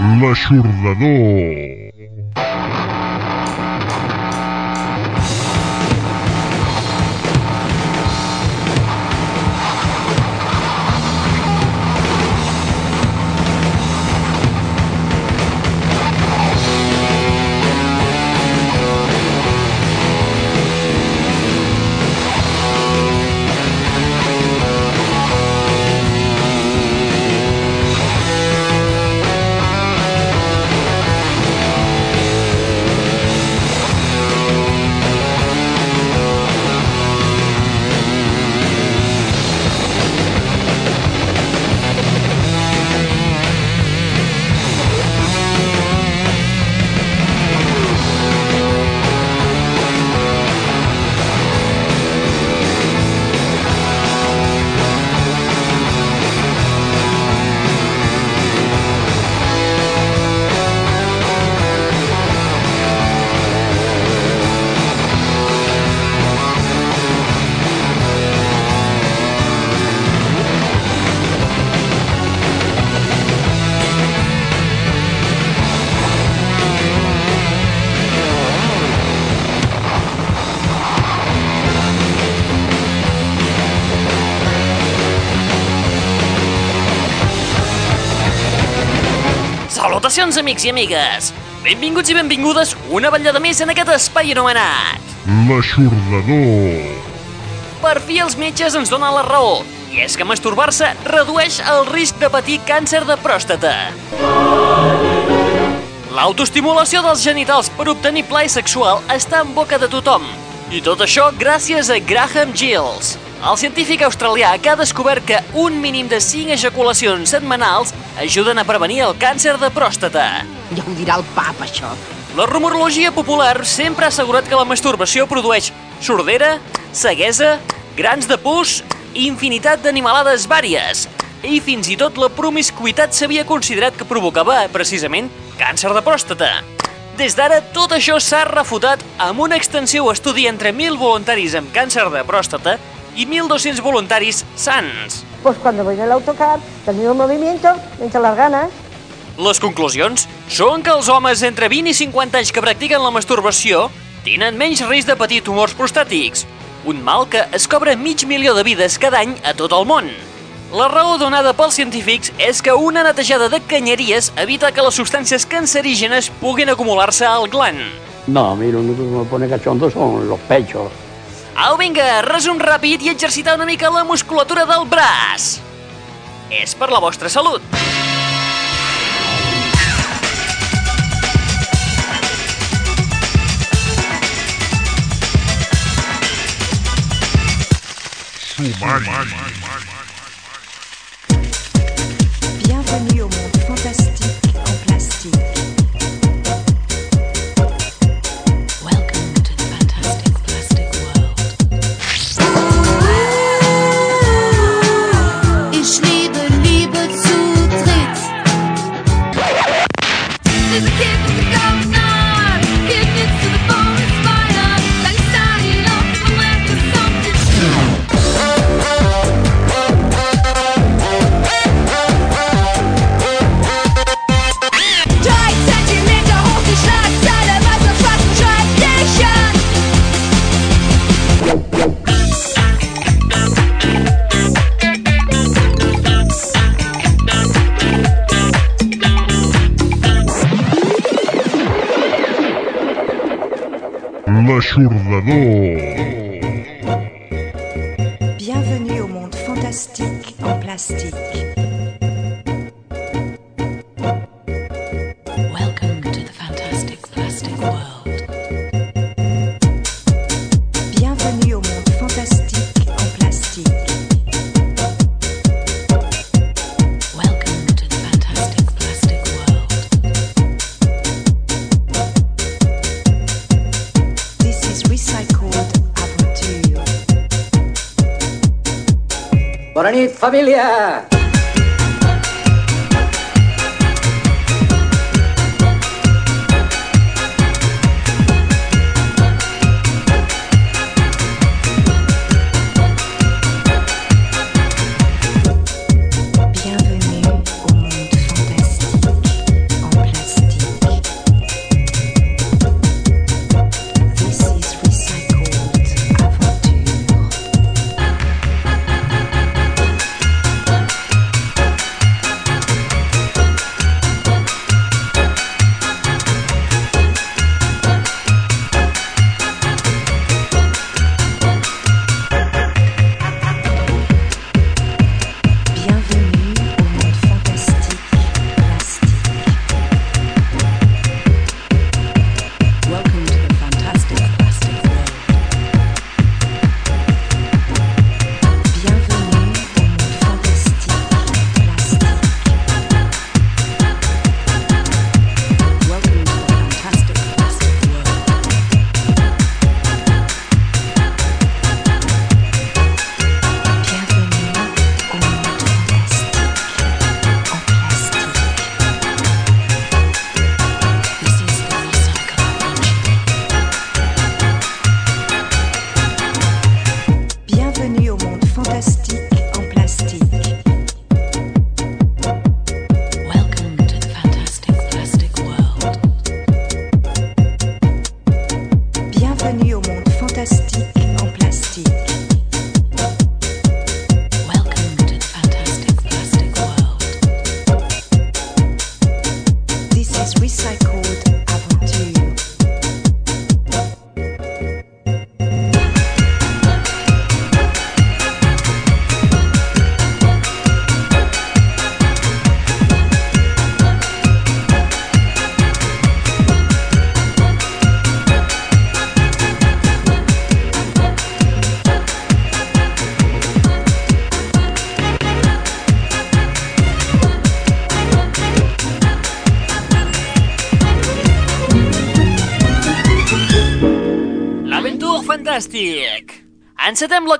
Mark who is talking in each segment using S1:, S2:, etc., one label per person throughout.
S1: L'Aixordador.
S2: Amics i amigues! Benvinguts i benvingudes una vetllada més en aquest espai anomenat.
S1: L'Aixordador.
S2: Per fi els metges ens donen la raó, i és que masturbar-se redueix el risc de patir càncer de pròstata. L'autoestimulació dels genitals per obtenir plaer sexual està en boca de tothom, i tot això gràcies a Graham Gills, el científic australià que ha descobert que un mínim de 5 ejaculacions setmanals ajuden a prevenir el càncer de pròstata.
S3: Ja ho dirà el pap, això.
S2: La rumorologia popular sempre ha assegurat que la masturbació produeix sordera, ceguesa, grans de pus infinitat d'animalades vàries. I fins i tot la promiscuitat s'havia considerat que provocava, precisament, càncer de pròstata. Des d'ara, tot això s'ha refutat amb un extensiu estudi entre 1.000 voluntaris amb càncer de pròstata i 1.200 voluntaris sans.
S4: Pues cuando voy en el autocar, el movimiento, me entran las ganas.
S2: Les conclusions són que els homes entre 20 i 50 anys que practiquen la masturbació tenen menys risc de patir tumors prostàtics, un mal que es cobra mig milió de vides cada any a tot el món. La raó donada pels científics és que una netejada de canyeries evita que les substàncies cancerígenes puguin acumular-se al gland.
S5: No, a mí lo único que me pone cachondo son los pechos.
S2: Au, vinga, resum ràpid i exercitar una mica la musculatura del braç. És per la vostra salut.
S1: Sumari.
S6: Bienvenue ショル
S2: ダの。فيها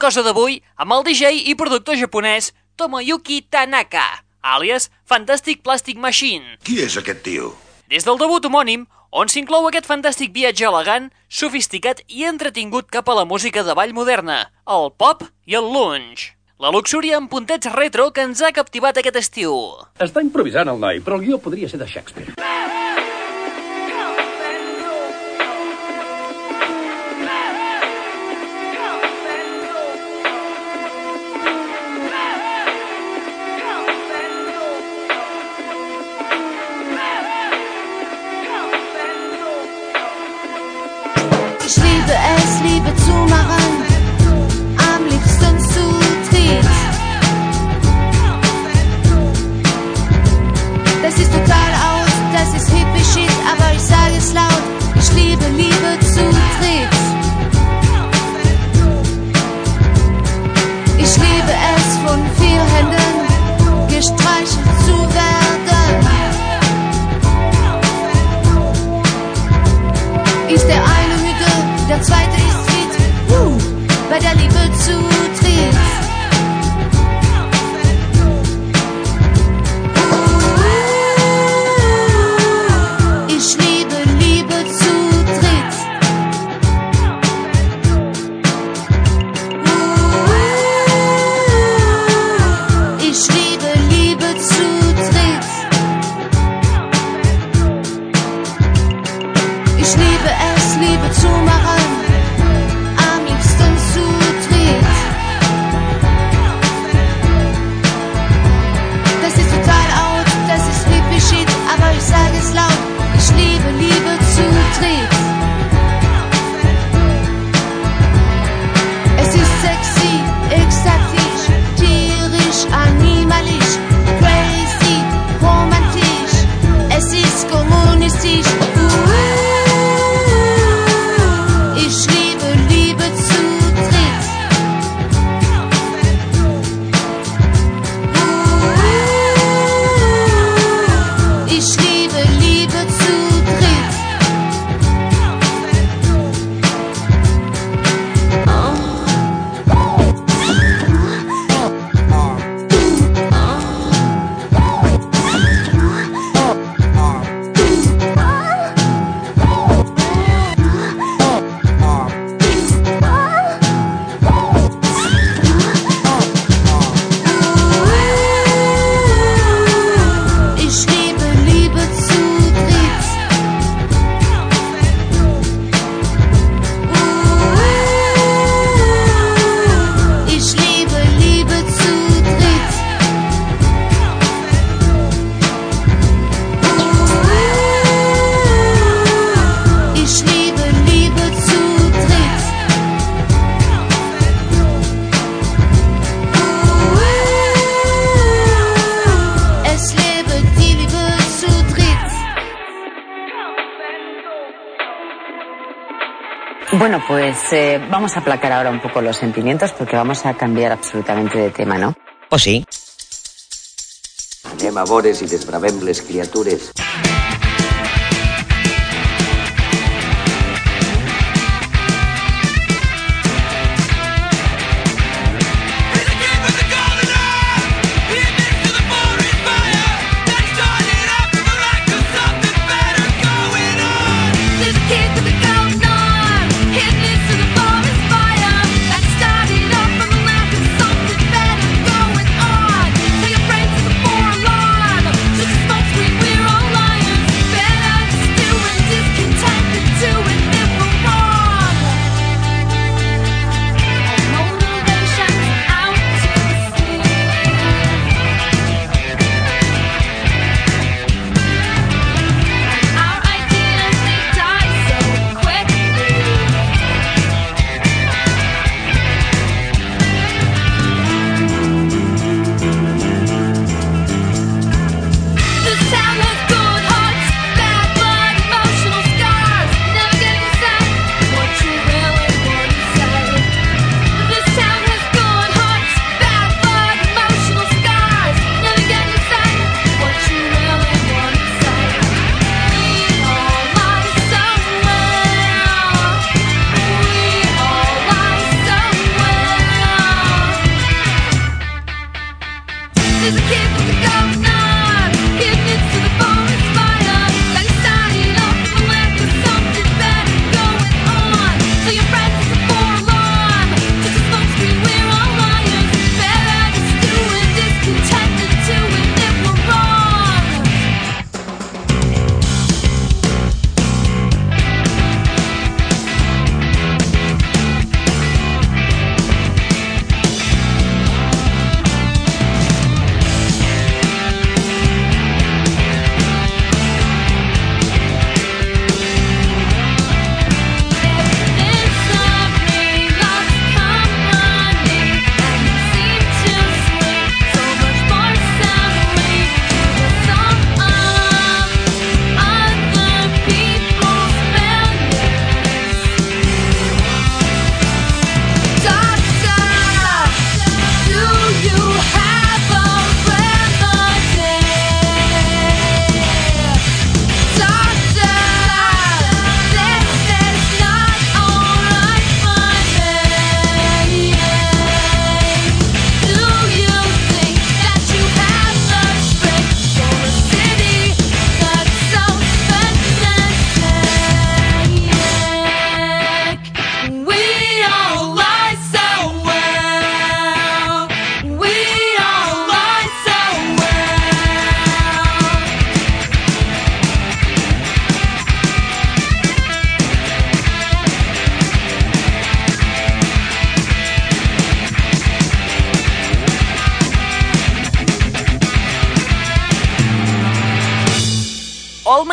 S2: cosa d'avui amb el DJ i productor japonès Tomoyuki Tanaka, àlies Fantastic Plastic Machine.
S7: Qui és aquest tio?
S2: Des del debut homònim, on s'inclou aquest fantàstic viatge elegant, sofisticat i entretingut cap a la música de ball moderna, el pop i el lounge. La luxúria amb puntets retro que ens ha captivat aquest estiu.
S5: Està improvisant el noi, però el guió podria ser de Shakespeare.
S6: Ich liebe
S8: pues eh, vamos a aplacar ahora un poco los sentimientos porque vamos a cambiar absolutamente de tema, ¿no?
S9: O sí?
S10: Anem a i desbravem les criatures.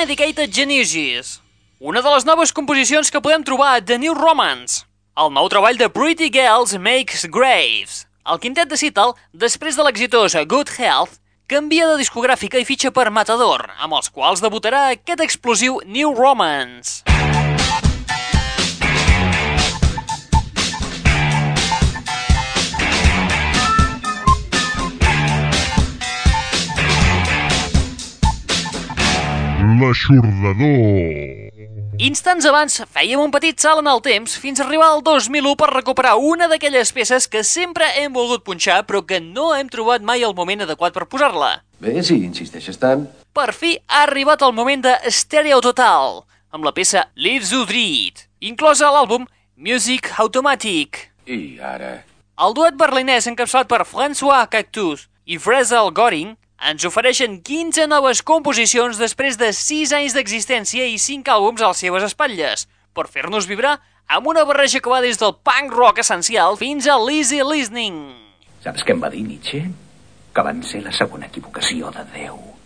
S6: All
S2: Medicated Geniuses, una de les noves composicions que podem trobar a The New Romance, el nou treball de Pretty Girls Makes Graves. El quintet de Seattle, després de l'exitós Good Health, canvia de discogràfica i fitxa per Matador, amb els quals debutarà aquest explosiu New Romance.
S1: L'aixordador.
S2: Instants abans fèiem un petit salt en el temps fins a arribar al 2001 per recuperar una d'aquelles peces que sempre hem volgut punxar però que no hem trobat mai el moment adequat per posar-la.
S10: Bé, si insisteixes tant.
S2: Per fi ha arribat el moment de Stereo Total, amb la peça Lives You Dread, inclosa a l'àlbum Music Automatic.
S10: I ara...
S2: El duet berlinès encapçalat per François Cactus i Fresel Goring ens ofereixen 15 noves composicions després de 6 anys d'existència i 5 àlbums a les seves espatlles, per fer-nos vibrar amb una barreja que va des del punk rock essencial fins a l'easy listening.
S7: Saps què em va dir Nietzsche? Que van ser la segona equivocació de Déu.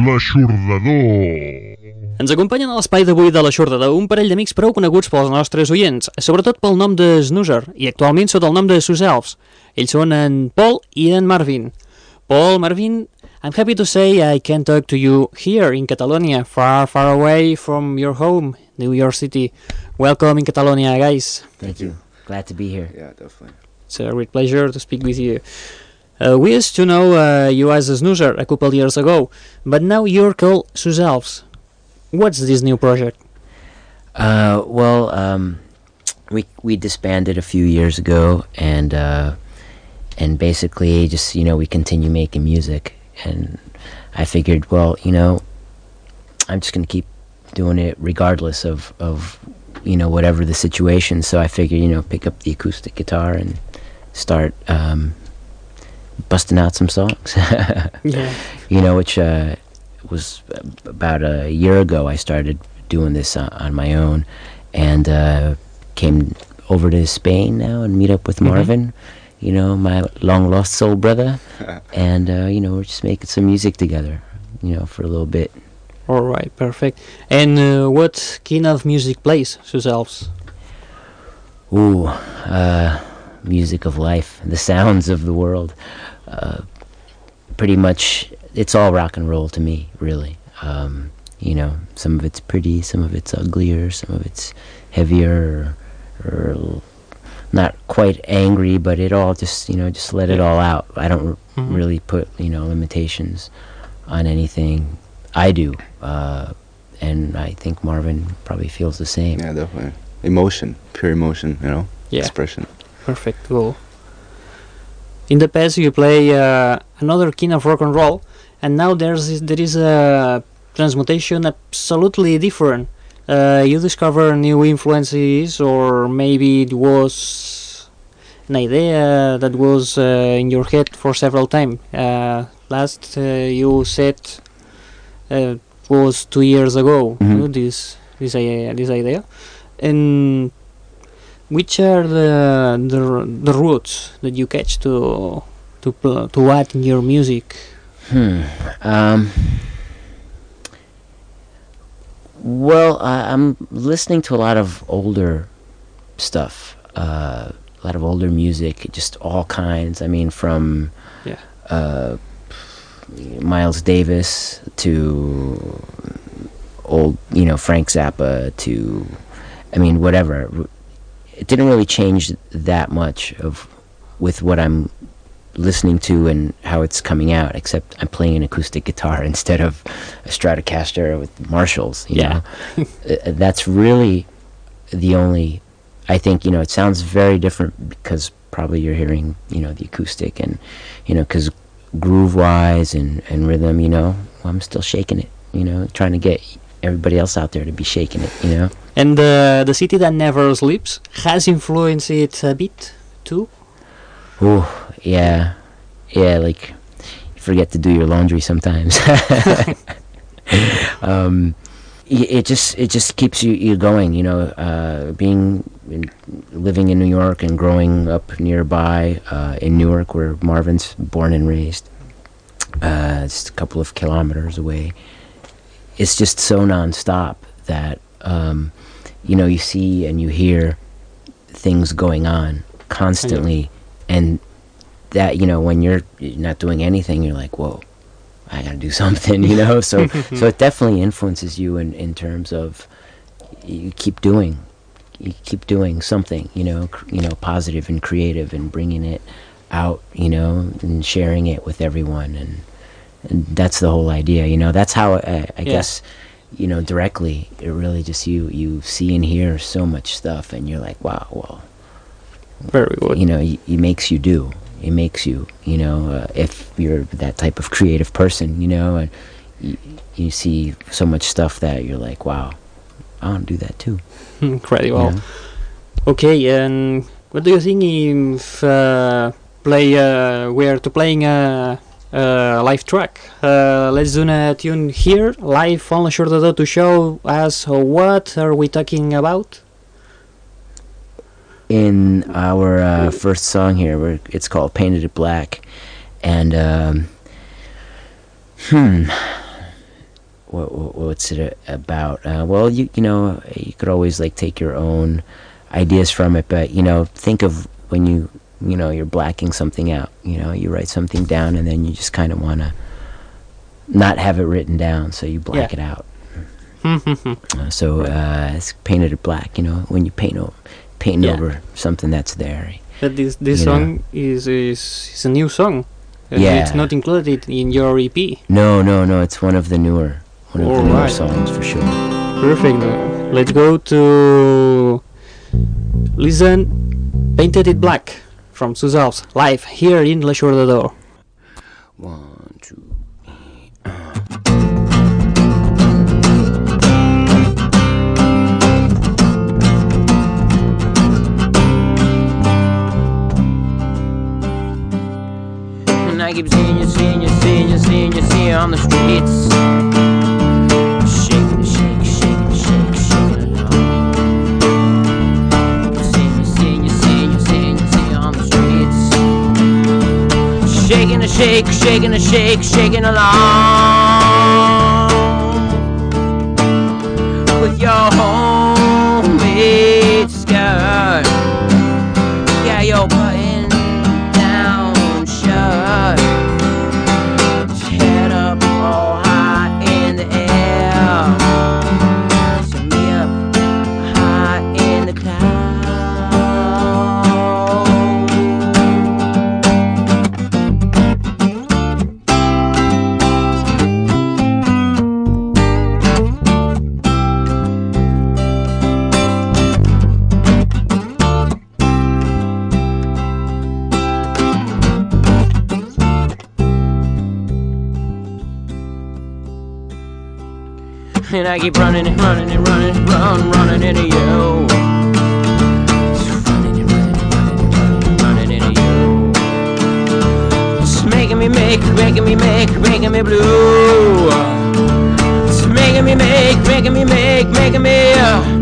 S1: L'aixordador.
S9: Ens acompanyen a l'espai d'avui de l'aixordador un parell d'amics prou coneguts pels nostres oients, sobretot pel nom de Snoozer i actualment sota el nom de Sus Elves. Ells són en Paul i en Marvin. Paul, Marvin, I'm happy to say I can talk to you here in Catalonia, far, far away from your home, New York City. Welcome in Catalonia, guys.
S11: Thank you. Glad to be here.
S10: Yeah, definitely.
S9: It's a great pleasure to speak with you. Uh, we used to know uh, you as a snoozer a couple years ago, but now you're called Sus What's this new project?
S11: Uh, well, um, we we disbanded a few years ago, and uh, and basically just you know we continue making music, and I figured, well, you know, I'm just gonna keep doing it regardless of of you know whatever the situation. So I figured, you know, pick up the acoustic guitar and start um, busting out some songs.
S9: Yeah.
S11: You know, which uh, was about a year ago. I started doing this uh, on my own, and uh, came over to Spain now and meet up with
S9: Mhm.
S11: Marvin. You know, my long lost soul brother, and uh, you know we're just making some music together. You know, for a little bit.
S9: All right, perfect. And uh, what kind of music plays Sus Elves?
S11: Ooh, uh, music of life, the sounds of the world. Uh, pretty much, it's all rock and roll to me, really. Um, You know, some of it's pretty, some of it's uglier, some of it's heavier, or, or not quite angry, but it all just you know just let it all out. I don't r-
S9: Mhm.
S11: really put you know limitations on anything. I do, uh, and I think Marvin probably feels the same.
S12: Yeah, definitely. Emotion, pure emotion, you know,
S9: Yeah.
S12: expression.
S9: Perfect, cool. In the past, you play uh, another kind of rock and roll, and now there's there is a transmutation absolutely different. Uh, you discover new influences, or maybe it was an idea that was uh, in your head for several times. Uh, last uh, you said uh, was two years ago.
S11: Mhm.
S9: uh, this this this idea, and which are the the, the roots that you catch to to to add in your music?
S11: Hmm. Um. Well, I, I'm listening to a lot of older stuff, uh, a lot of older music, just all kinds. I mean, from
S9: Yeah.
S11: uh, Miles Davis to old, you know, Frank Zappa to, I mean, whatever. It didn't really change that much of with what I'm listening to and how it's coming out, except I'm playing an acoustic guitar instead of a Stratocaster with Marshalls. You
S9: Yeah.
S11: know? Uh, that's really the only. I think you know it sounds very different because probably you're hearing you know the acoustic and you know because groove wise and and rhythm you know I'm still shaking it you know trying to get everybody else out there to be shaking it you know
S9: And uh, the city that never sleeps has influenced it a bit too.
S11: Ooh, yeah, yeah. Like you forget to do your laundry sometimes. um, it just it just keeps you you going. You know, uh, being in, living in New York and growing up nearby uh, in Newark, where Marvin's born and raised, uh, it's a couple of kilometers away. It's just so nonstop that um, you know you see and you hear things going on constantly. And that you know when you're not doing anything you're like whoa i gotta do something you know? So so it definitely influences you in in terms of you keep doing you keep doing something you know cr- you know positive and creative and bringing it out you know and sharing it with everyone and that's the whole idea you know that's how i, I
S9: Yeah.
S11: guess you know directly it really just you you see and hear so much stuff and you're like wow well
S9: Very good.
S11: you know it, it makes you do it makes you you know uh, if you're that type of creative person you know and you, you see so much stuff that you're like wow i want to do that too
S9: Incredible. Okay, and what do you think if uh, play uh, we are to playing a, a live track? Uh, let's do a tune here live on Door to show us what are we talking about.
S11: in our uh, first song here it's called painted it black and um, hmm what, what what's it about uh, well you you know you could always like take your own ideas from it but you know think of when you you know you're blacking something out you know you write something down and then you just kind of want to not have it written down so you black
S9: Yeah.
S11: it out uh, so uh, it's painted it black you know when you paint over paint
S9: Yeah.
S11: over something that's there
S9: But this this
S11: You know.
S9: song is, is is a new song. Uh,
S11: Yeah.
S9: It's not included in your EP.
S11: no no no it's one of the newer one of the newer songs for sure
S9: Perfect. Let's go to listen Painted It Black from Suzal's live here in La Jour de Door.
S11: one two And I keep seeing you, seeing you, seeing you, seeing you, seeing you on the streets. Shake, shaking a shake, shaking along. With your
S13: running and running and running run, running into you. Running and running running running running into you. It's making me make, making me make, making me blue. It's making me make, making me make, making me uh,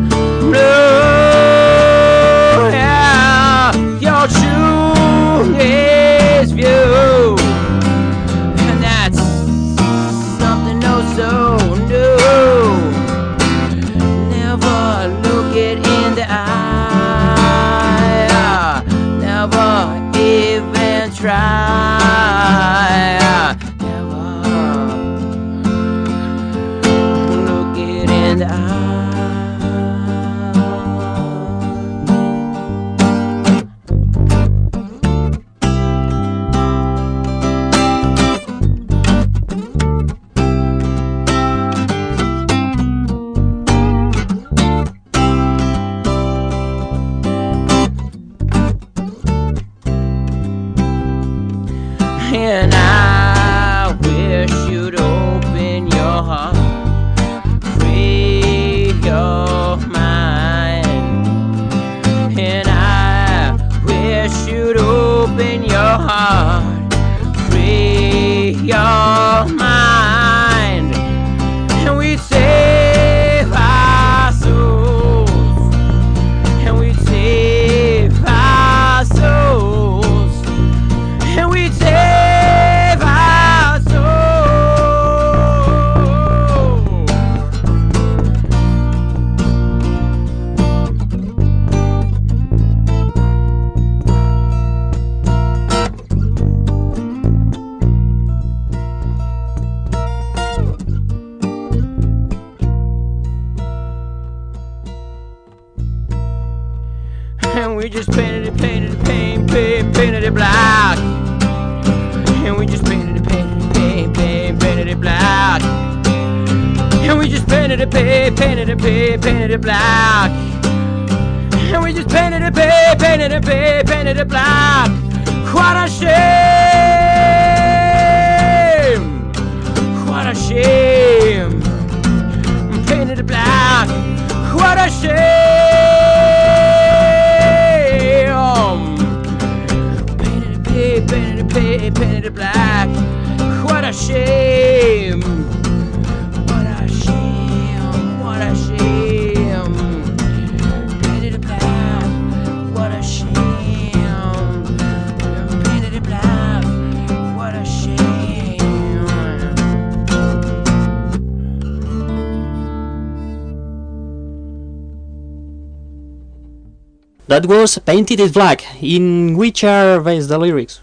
S9: That was Painted it Black, in which are based the lyrics.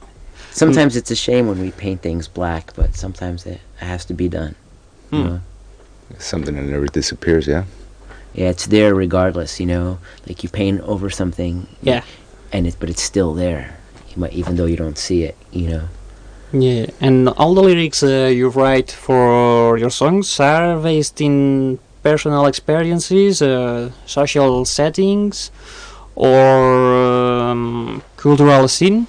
S13: Sometimes it's a shame when we paint things black, but sometimes it has to be done. you
S9: Hmm.
S13: know?
S12: Something that never disappears, yeah?
S13: Yeah, it's there regardless, you know. Like you paint over something.
S9: Yeah.
S13: And it, but it's still there. You might, even though you don't see it, you know.
S9: Yeah, and all the lyrics uh, you write for your songs are based in personal experiences, uh, social settings, or um, cultural scene.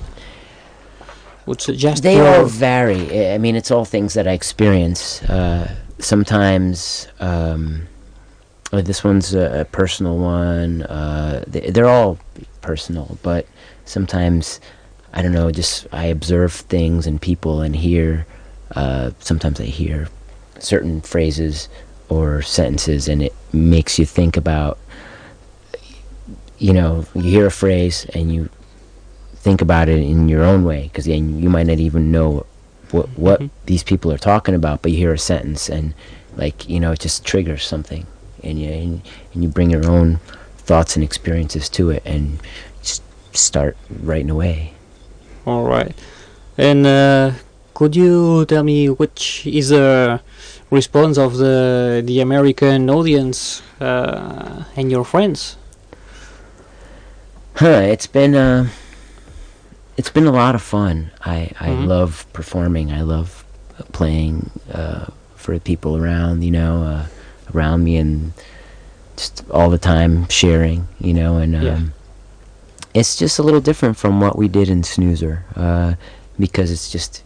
S9: Would suggest
S13: They all vary. I- mean, it's all things that I experience. Uh, sometimes, um, uh, this one's a, a personal one. Uh, they, they're all personal, but sometimes, I don't know, just I observe things and people and hear. Uh, sometimes I hear certain phrases or sentences, and it makes you think about. You know, you hear a phrase and you think about it in your own way because then you might not even know what what these people are talking about but you hear a sentence and like you know it just triggers something and you and, and you bring your own thoughts and experiences to it and just start writing away
S9: All right. And uh, could you tell me which is the response of the the American audience uh, and your friends?
S13: Huh it's been uh it's been a lot of fun i i
S9: Mhm.
S13: love performing i love uh, playing uh for the people around you know uh around me and just all the time sharing you know and um
S9: Yeah.
S13: it's just a little different from what we did in snoozer uh because it's just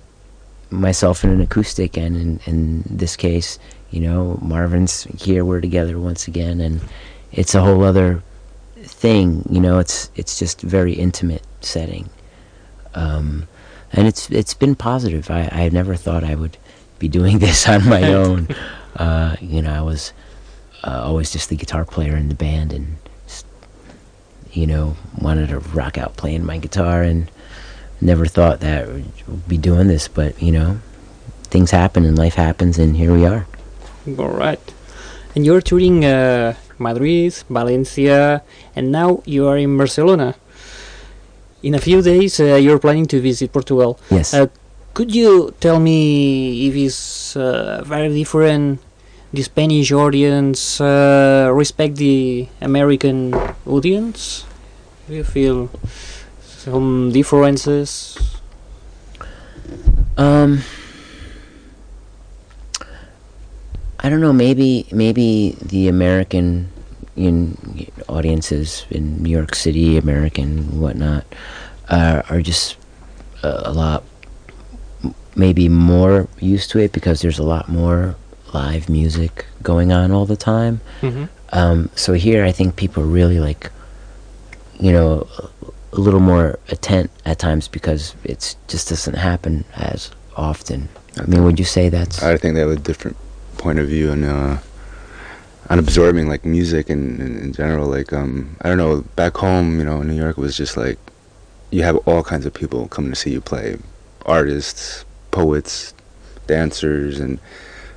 S13: myself and an acoustic and in, in this case
S11: You know, Marvin's here. We're together once again, and it's a whole other thing. You know, it's it's just very intimate setting, um, and it's it's been positive. I I never thought I would be doing this on my own. Uh, you know, I was uh, always just the guitar player in the band, and just, you know, wanted to rock out playing my guitar, and never thought that I would be doing this. But you know, things happen and life happens, and here we are.
S9: All right. And you're touring uh, Madrid, Valencia, and now you are in Barcelona. In a few days, uh, you're planning to visit Portugal.
S11: Yes.
S9: Uh, could you tell me if it's uh, very different? The Spanish audience uh, respect the American audience. Do you feel some differences?
S11: Um, I don't know. Maybe maybe the American in audiences in New York City, American whatnot, uh, are just uh, a lot maybe more used to it because there's a lot more live music going on all the time.
S9: Mhm.
S11: Um, so here, I think people are really like, you know, a, a little more attent at times because it's just doesn't happen as often. I mean, would you say that's?
S12: I think they have a different point of view and uh, on absorbing like music and in, in general. Like um, I don't know, back home, you know, in New York it was just like you have all kinds of people coming to see you play, artists, poets, dancers, and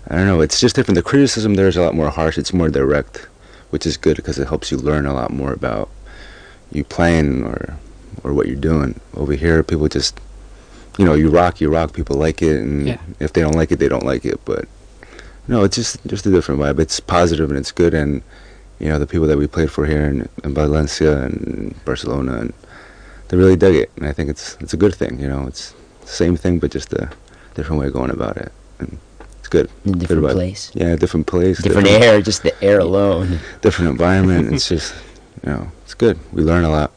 S12: I don't know. It's just different. The criticism there is a lot more harsh. It's more direct, which is good because it helps you learn a lot more about you playing or or what you're doing. Over here, people just you know, you rock, you rock. People like it, and
S9: Yeah.
S12: if they don't like it, they don't like it. But no, it's just just a different vibe. It's positive and it's good, and you know, the people that we played for here in, in Valencia and Barcelona, and they really dug it. And I think it's it's a good thing. You know, it's the same thing, but just a different way of going about it, and it's good.
S11: A
S12: Good
S11: different
S12: vibe.
S11: place.
S12: Yeah, different place,
S11: Different air, just the air alone.
S12: different environment. it's just you know, it's good. We learn a lot.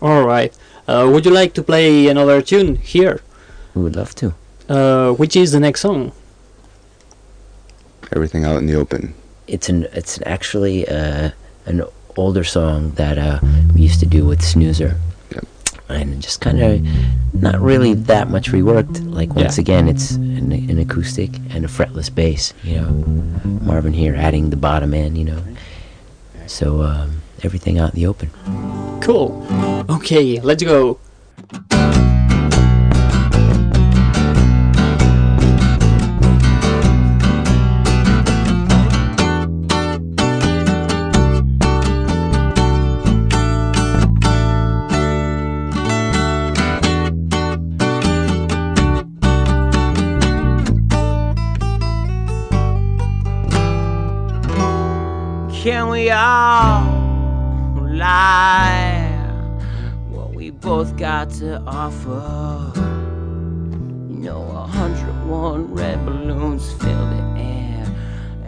S9: All right. Uh, would you like to play another tune here?
S11: We would love to.
S9: Uh, which is the next song?
S12: Everything out in the open.
S11: It's an it's actually uh, an older song that uh, we used to do with Snoozer.
S12: Yep.
S11: And just kind of not really that much reworked. Like once
S9: Yeah.
S11: again, it's an, an acoustic and a fretless bass. You know, Marvin here adding the bottom end. You know, so um, everything out in the open.
S9: Cool. Okay, let's go.
S13: Can we all lie what we both got to offer? You know, a hundred one red balloons fill the air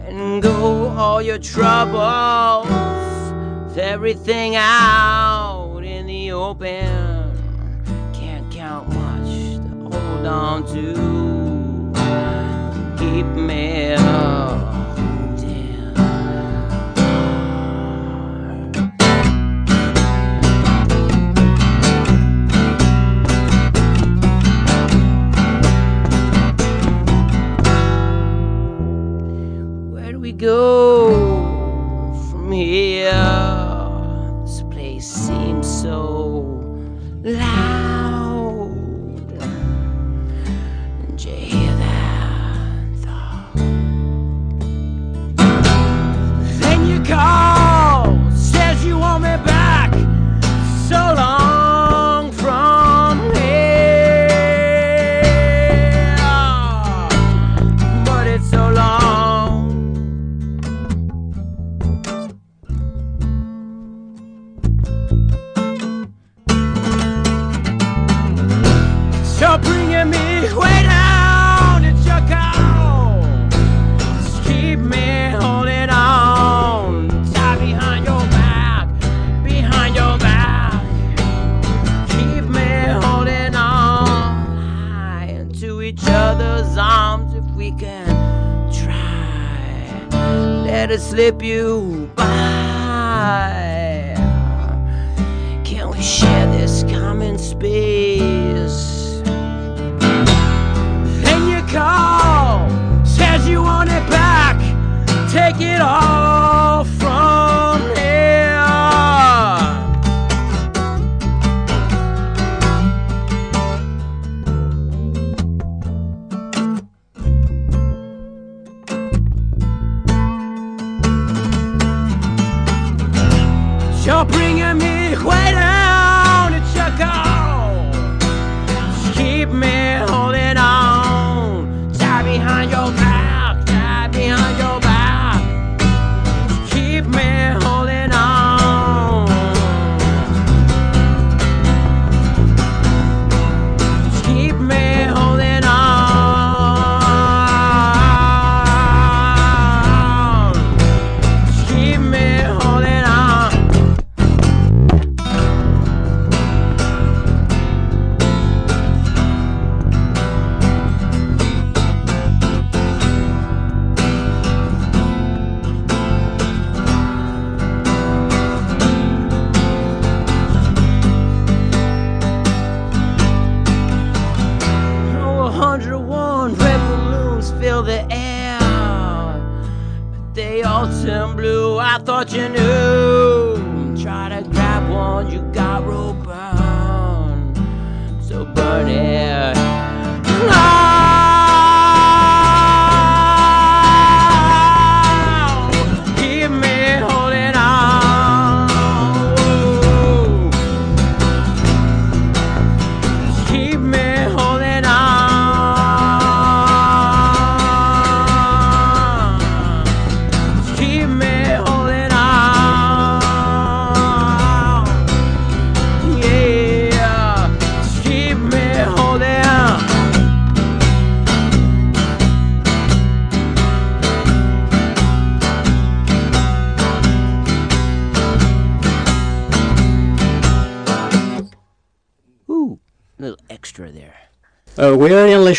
S13: and go all your troubles, everything out in the open. Can't count much to hold on to. Keep me holding.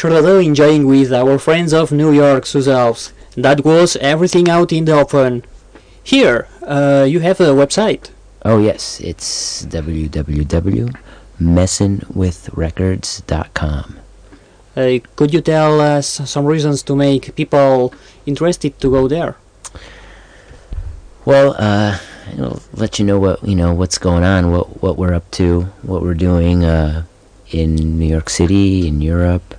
S9: We are in Le Chordado enjoying with our friends of New York, Elves. That was everything out in the open. Here, uh, you have a website.
S11: Oh yes, it's www.messinwithrecords.com.
S9: Uh, could you tell us some reasons to make people interested to go there?
S11: Well, uh, I'll let you know what you know what's going on, what what we're up to, what we're doing uh, in New York City, in Europe,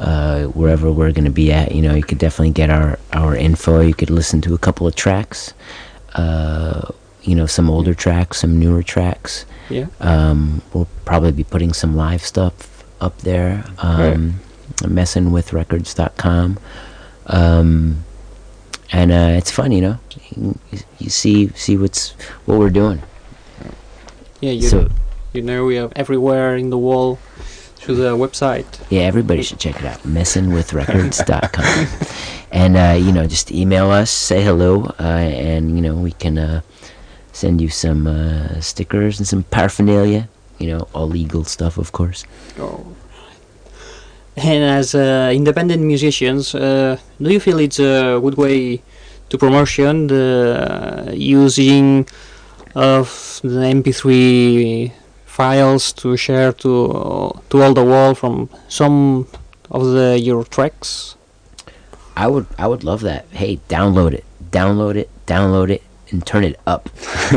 S11: uh, wherever we're going to be at. You know, you could definitely get our our info. You could listen to a couple of tracks, uh, you know, some older tracks, some newer tracks.
S9: Yeah.
S11: Um, we'll probably be putting some live stuff up there. Um, Messinwithrecords.com. Um, and uh, it's fun, you know. You, you see see what's what we're doing.
S9: Yeah, you,
S11: So-
S9: you know we are everywhere in the wall through the website.
S11: Yeah, everybody should check it out. Messingwithrecords.com. and uh, you know, just email us, say hello, uh, and you know we can uh, send you some uh, stickers and some paraphernalia. You know, all legal stuff, of course.
S9: Oh. And as uh, independent musicians, uh, do you feel it's a good way to promotion the using of the MP3 files to share to to all the world from some of the your tracks?
S11: I would I would love that. Hey, download it, download it, download it, and turn it up.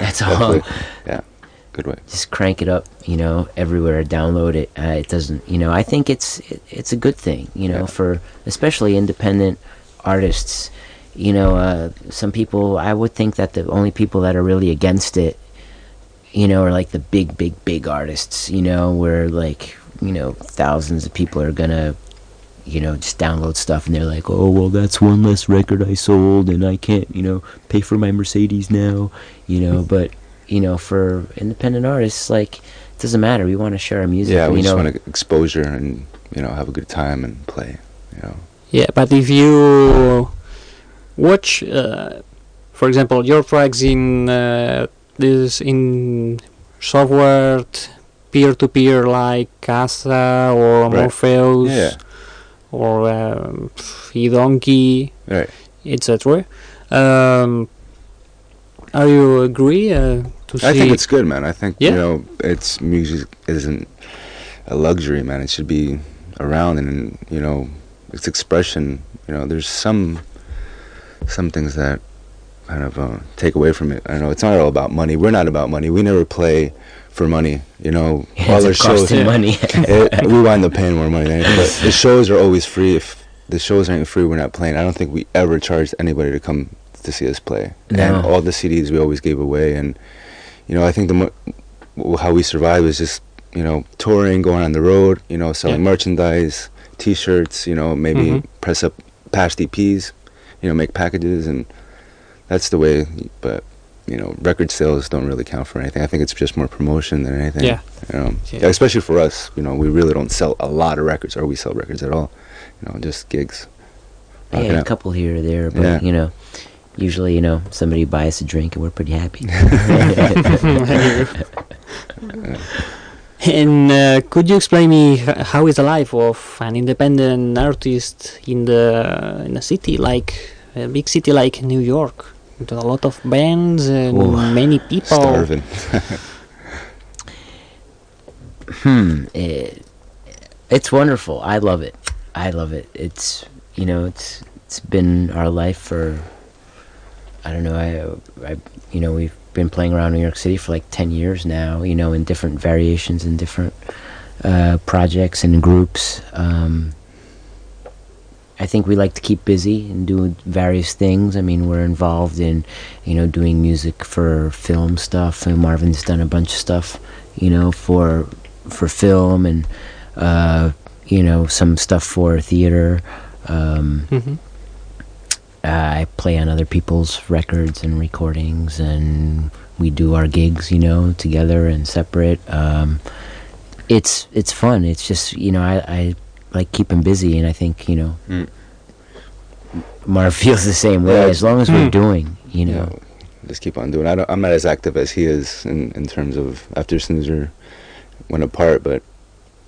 S11: That's all.
S12: Definitely. Yeah, good way.
S11: Just crank it up, you know, everywhere. Download it. Uh, it doesn't, you know. I think it's it, it's a good thing, you know, for especially independent artists. You know, uh, some people. I would think that the only people that are really against it, you know, are like the big, big, big artists. You know, where like you know thousands of people are gonna you know, just download stuff and they're like, oh, well, that's one less record I sold and I can't, you know, pay for my Mercedes now, you know, but, you know, for independent artists, like, it doesn't matter. We want to share our music.
S12: Yeah, we
S11: you
S12: just
S11: know,
S12: want to exposure and you know have a good time and play. You know.
S9: Yeah, but if you watch, uh, for example, your tracks in uh, this in software peer-to-peer like Kazaa or
S12: Right.
S9: Morpheus
S12: Yeah.
S9: or um, eDonkey,
S12: Right.
S9: etc. Um, are you agree uh, to see?
S12: I think it's good, man. I think
S9: Yeah?
S12: you know, it's music isn't a luxury, man. It should be around, and you know, it's expression. You know, there's some some things that kind of uh, take away from it. I know it's not all about money. We're not about money. We never play for money. You know,
S11: Yeah,
S12: all our shows.
S11: money.
S12: it, we wind up paying more money than anything. But the shows are always free. If the shows aren't free, we're not playing. I don't think we ever charged anybody to come to see us play. And all the CDs we always gave away. And you know, I think the mo- how we survive is just you know touring, going on the road. You know, selling merchandise, T-shirts. You know, maybe
S9: Mhm.
S12: press up past EPs. You know, make packages, and that's the way. But you know, record sales don't really count for anything. I think it's just more promotion than anything.
S9: Yeah.
S12: You know,
S9: Yeah.
S12: especially for us. You know, we really don't sell a lot of records, or we sell records at all. You know, just gigs.
S11: Yeah, a
S12: out.
S11: couple here or there, but
S12: Yeah.
S11: you know, usually you know somebody buys a drink and we're pretty happy.
S9: And uh, could you explain me h- how is the life of an independent artist in the in a city like a big city like New York, with a lot of bands and
S11: Ooh.
S9: many people?
S12: Starving.
S11: hmm. It, it's wonderful. I love it. I love it. It's you know it's it's been our life for I don't know. I I you know we've been playing around New York City for like ten years now. You know in different variations and different uh, projects and groups. Um, I think we like to keep busy and do various things. I mean, we're involved in, you know, doing music for film stuff, and Marvin's done a bunch of stuff, you know, for for film and, uh, you know, some stuff for theater. Um,
S9: Mhm.
S11: I play on other people's records and recordings, and we do our gigs, you know, together and separate. Um, it's it's fun. It's just you know I, I like keep him busy, and I think you know
S12: Mm.
S11: Marv feels the same way.
S12: Yeah,
S11: as long as we're
S9: Mm.
S11: doing, you know.
S12: just keep on doing. I don't, I'm not as active as he is in, in terms of after Snoozer went apart, but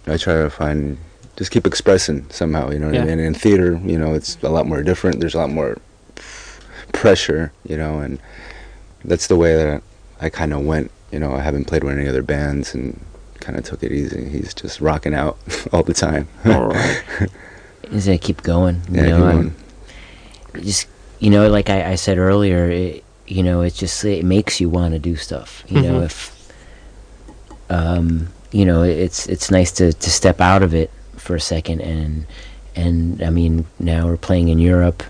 S12: I try to find just keep expressing somehow. You know what
S9: Yeah.
S12: I mean? And In theater, you know, it's a lot more different. There's a lot more pressure, you know, and that's the way that I kind of went. You know, I haven't played with any other bands and kind of took it easy. He's just rocking out all the time.
S9: All right.
S11: Is it keep going? You
S12: Yeah,
S11: know,
S12: keep
S11: I'm- just you know, like I, I said earlier, it, you know, it's just it makes you want to do stuff. You know,
S9: Mhm.
S11: if um, you know, it's it's nice to to step out of it for a second and and I mean now we're playing in Europe,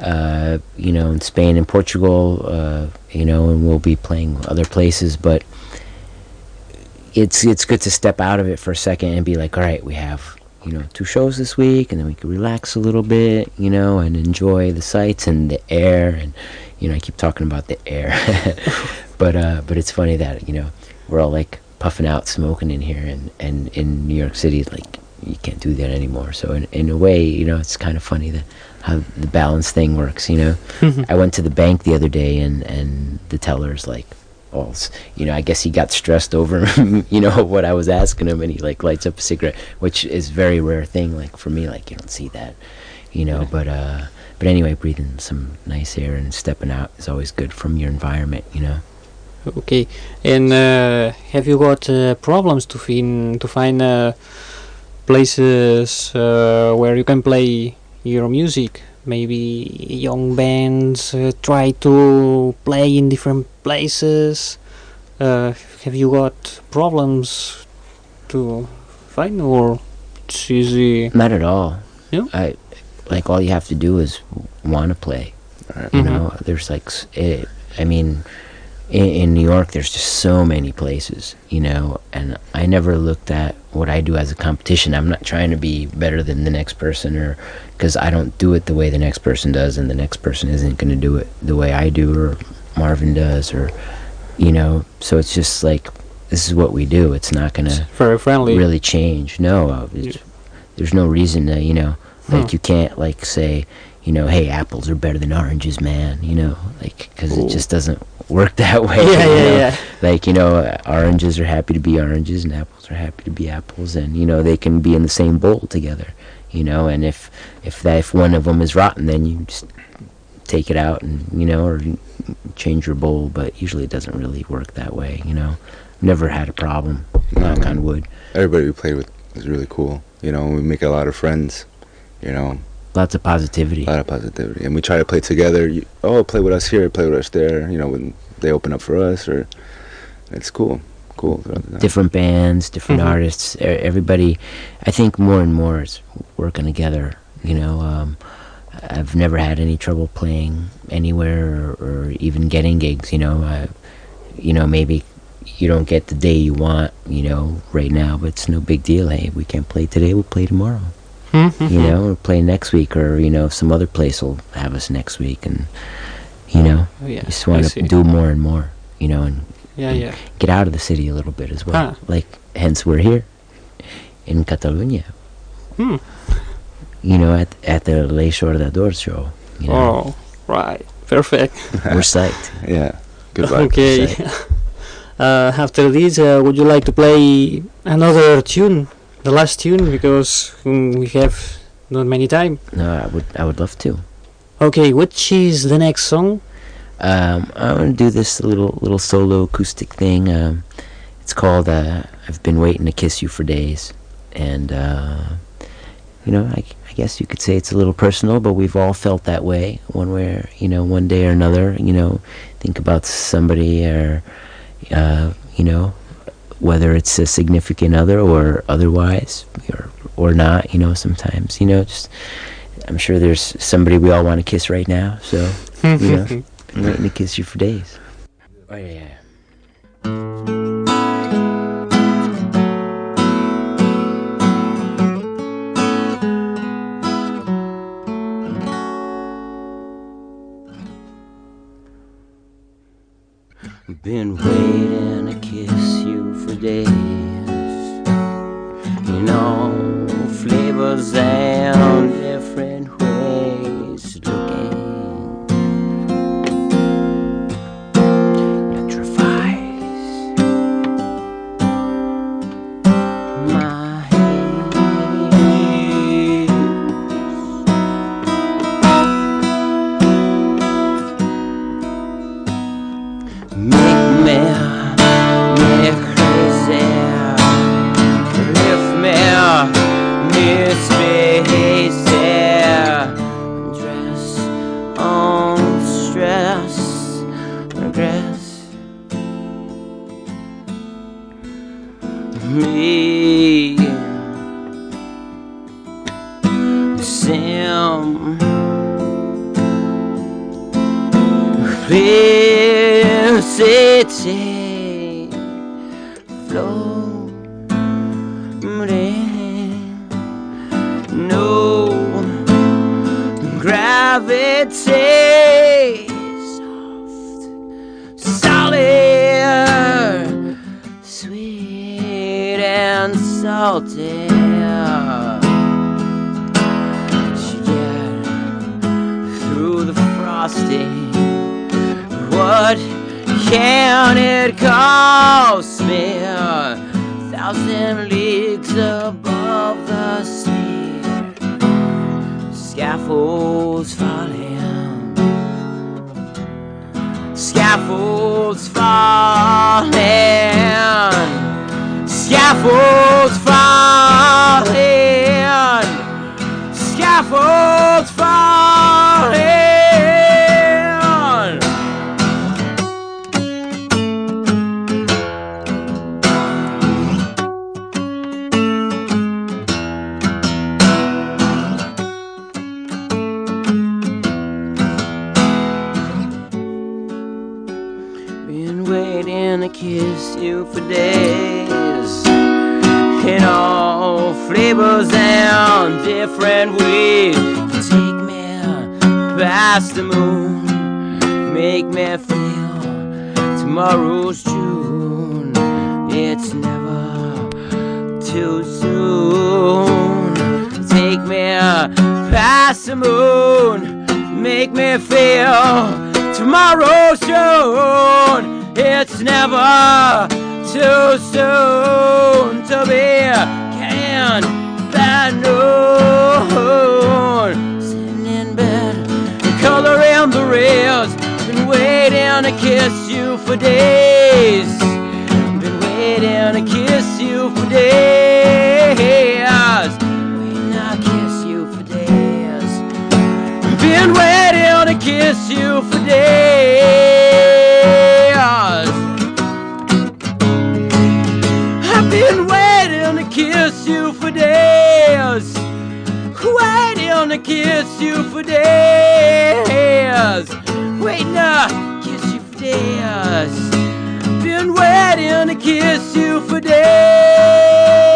S11: uh, you know, in Spain and Portugal, uh, you know, and we'll be playing other places, but it's it's good to step out of it for a second and be like, all right, we have you know two shows this week, and then we can relax a little bit, you know, and enjoy the sights and the air, and you know, I keep talking about the air, but uh, but it's funny that you know we're all like puffing out, smoking in here, and and in New York City, like you can't do that anymore. So in in a way, you know, it's kind of funny that how the balance thing works. You know, I went to the bank the other day, and and the teller's like you know i guess he got stressed over you know what i was asking him and he like lights up a cigarette which is very rare thing like for me like you don't see that you know but uh but anyway breathing some nice air and stepping out is always good from your environment you know
S9: Okay. And uh, have you got uh, problems to find to find uh, places uh, where you can play your music? Maybe young bands uh, try to play in different places. Uh, have you got problems to find, or it's easy?
S11: not at all
S9: Yeah.
S11: i like all you have to do is want to play you
S9: Mhm.
S11: know there's like it, i mean in, in new york there's just so many places you know and i never looked at what i do as a competition i'm not trying to be better than the next person or because i don't do it the way the next person does and the next person isn't going to do it the way i do or marvin does or you know so it's just like this is what we do it's not going to
S9: Very friendly.
S11: really change. No, uh, it's, there's no reason to, you know, like
S9: Huh.
S11: you can't like say, you know, hey, apples are better than oranges, man. You know, like because it just doesn't work that way.
S9: Yeah, yeah,
S11: know?
S9: yeah.
S11: Like you know, uh, oranges are happy to be oranges, and apples are happy to be apples, and you know they can be in the same bowl together. You know, and if if that if one of them is rotten, then you just
S13: take it out and you know, or change your bowl. But usually it doesn't really work that way. You know, never had a problem. Knock on wood.
S12: Everybody we played with was really cool. You know, we make a lot of friends. You know,
S13: Lots of positivity.
S12: a lot of positivity, and we try to play together. You, oh, play with us here, play with us there. You know, when they open up for us, or it's cool, cool. throughout the time.
S13: different bands, different
S12: Mhm.
S13: artists. Everybody, I think more and more is working together. You know, um, I've never had any trouble playing anywhere or, or even getting gigs. You know, I, you know maybe you don't get the day you want. You know, right now, but it's no big deal. Hey, we can't play today. We'll play tomorrow. you know, we'll play next week, or you know, some other place will have us next week, and you know,
S9: Oh, yeah,
S13: just want to do more and more. You know, and
S9: Yeah,
S13: and
S9: yeah.
S13: get out of the city a little bit as well.
S9: Ah.
S13: Like, hence we're here in Catalonia.
S9: Hmm.
S13: You know, at at the Le Chordador show. You know,
S9: Oh, right. Perfect.
S13: we're psyched.
S12: Yeah, good vibe.
S9: Okay. Uh, after this, uh, would you like to play another tune? The last tune, because mm, we have not many time.
S13: No, I would I would love to.
S9: Okay, which is the next song?
S13: Um, I'm gonna do this little little solo acoustic thing. Um, it's called uh, "I've Been Waiting to Kiss You for Days," and uh, you know, I, I guess you could say it's a little personal, but we've all felt that way, one way, or, you know, one day or another. You know, think about somebody, or uh, you know, whether it's a significant other or otherwise, or or not. You know, sometimes, you know, just I'm sure there's somebody we all want to kiss right now. So, you know, been waiting to kiss you for days. Oh yeah. Been waiting to kiss you for days. In all flavors and different Make me, moon. Make me feel tomorrow's June. It's never too soon. Take me past the moon. Make me feel tomorrow's June. It's never too soon to be can that noon In coloring the rails. Been waiting to kiss you for days. Been waiting to kiss you for days. Waiting to kiss you for days. Been waiting to kiss you for days. Waiting to kiss you for days. Waiting to kiss you for days. Been waiting to kiss you for days.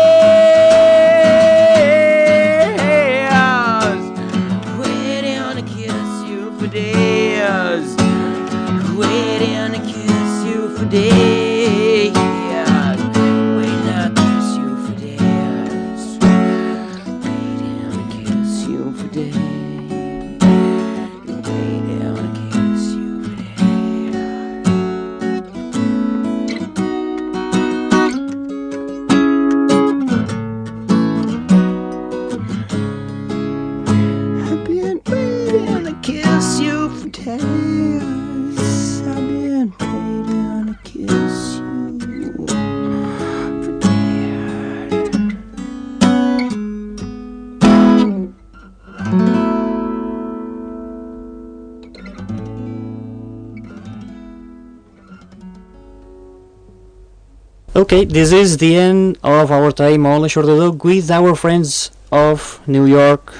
S9: Okay, this is the end of our time on L'eixordador with our friends of New York,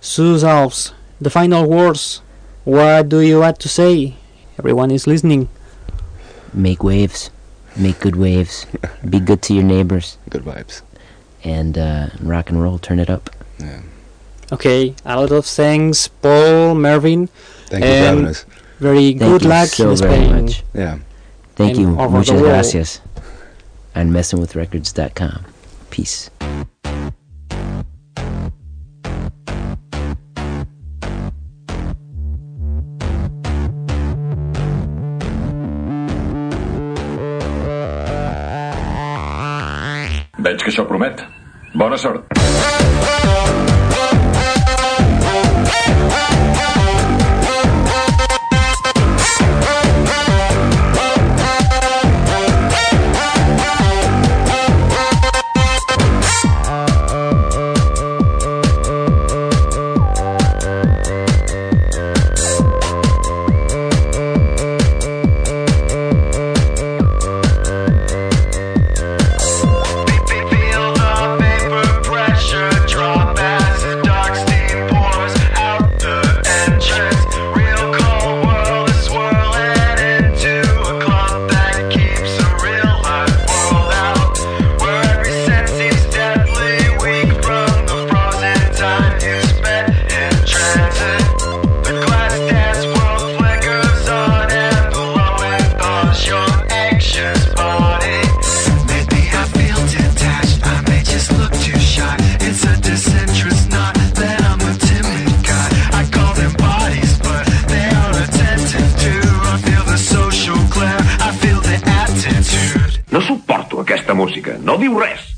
S9: Sus Alps. The final words. What do you have to say? Everyone is listening.
S11: Make waves. Make good waves. Be good to your neighbors.
S12: Good vibes.
S11: And uh, rock and roll. Turn it up. Yeah.
S9: Okay, a lot of thanks, Paul, Mervin.
S12: Thank you for
S9: and
S12: having us.
S9: Very
S11: Thank
S9: good
S11: you
S9: luck
S11: so
S9: in
S11: very
S9: Spain.
S11: much.
S12: Yeah.
S11: Thank
S9: And
S11: you.
S9: over the
S11: Muchas
S9: world.
S11: gracias. And messingwithrecords.com. Peace.
S7: Veig que això promet. Bona sort.
S14: Música. No diu res.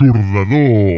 S10: churdador.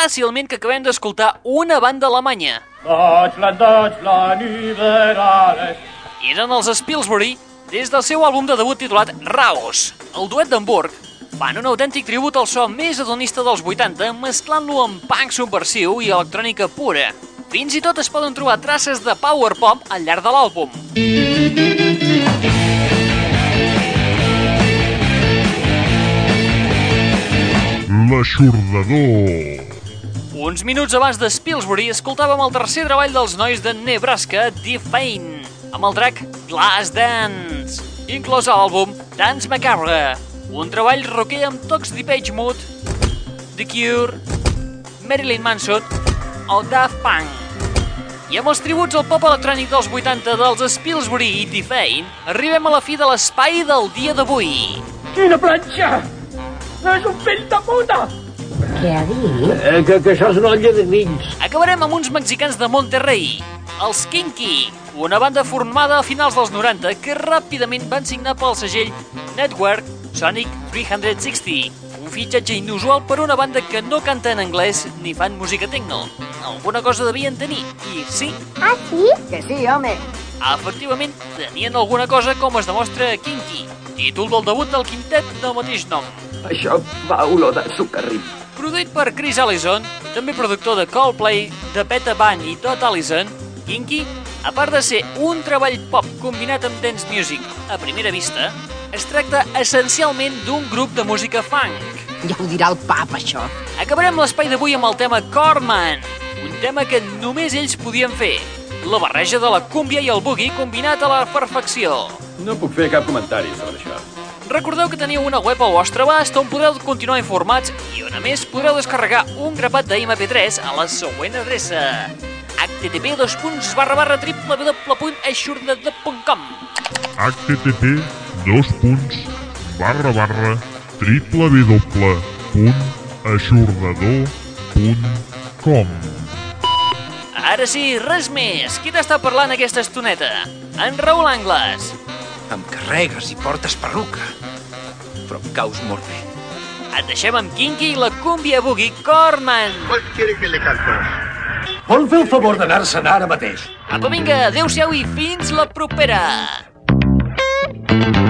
S10: Fàcilment que acabem d'escoltar una banda alemanya.
S15: Deutschland, Deutschland, über alles.
S10: Eren els Spilsbury des del seu àlbum de debut titulat Raos. El duet d'Hamburg fan un autèntic tribut al so més adonista dels 80, mesclant-lo amb punk subversiu i electrònica pura. Fins i tot es poden trobar traces de power pop al llarg de l'àlbum.
S1: L'aixordador.
S10: Uns minuts abans de Spilsbury escoltàvem el tercer treball dels nois de Nebraska, Defane, amb el track Glass Dance, inclòs a l'àlbum Dance Macabre, un treball rocker amb tocs Depeche Mode, The Cure, Marilyn Manson o Daft Punk. I amb els tributs al pop electrònic dels 80 dels Spilsbury i Defane, arribem a la fi de l'espai del dia d'avui.
S15: Quina planxa! És un fill de puta!
S16: Què ha dit?
S2: Eh, que, que això és una olla de nins.
S10: Acabarem amb uns mexicans de Monterrey, els Kinky, una banda formada a finals dels 90 que ràpidament van signar pel segell Network Sonic 360, un fitxatge inusual per una banda que no canta en anglès ni fan música techno. Alguna cosa devien tenir, i sí,
S4: Ah, sí? Que sí, home.
S2: Efectivament, tenien alguna cosa com es demostra a Kinky, títol del debut del quintet del mateix nom.
S7: Això va olor de sucarrim.
S2: Produït per Chris Allison, també productor de Coldplay, de Peta Band i Todd Allison, Kinky, a part de ser un treball pop combinat amb dance music a primera vista, es tracta essencialment d'un grup de música funk.
S3: Ja ho dirà el pap, això.
S2: Acabarem l'espai d'avui amb el tema Corman, un tema que només ells podien fer. La barreja de la cúmbia i el boogie combinat a la perfecció.
S10: No puc fer cap comentari sobre això.
S2: Recordeu que teniu una web al vostre abast on podreu continuar informats i on a més podreu descarregar un grapat de MP3 a la següent adreça http www.aixordador.com
S1: http dos punts barra barra www.aixordador.com
S2: Ara sí, res més. Qui t'està parlant aquesta estoneta? En Raül Angles.
S17: Em carregues i portes perruca, però em caus molt bé.
S2: Et deixem amb Kinky i la cúmbia boogie Corman.
S14: ¿Cuál quiere que le cante?
S7: Vol fer el favor d'anar-se'n ara mateix?
S2: Apa, vinga, adeu-siau i fins la propera.
S18: Collons, que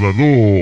S1: L'eixordador.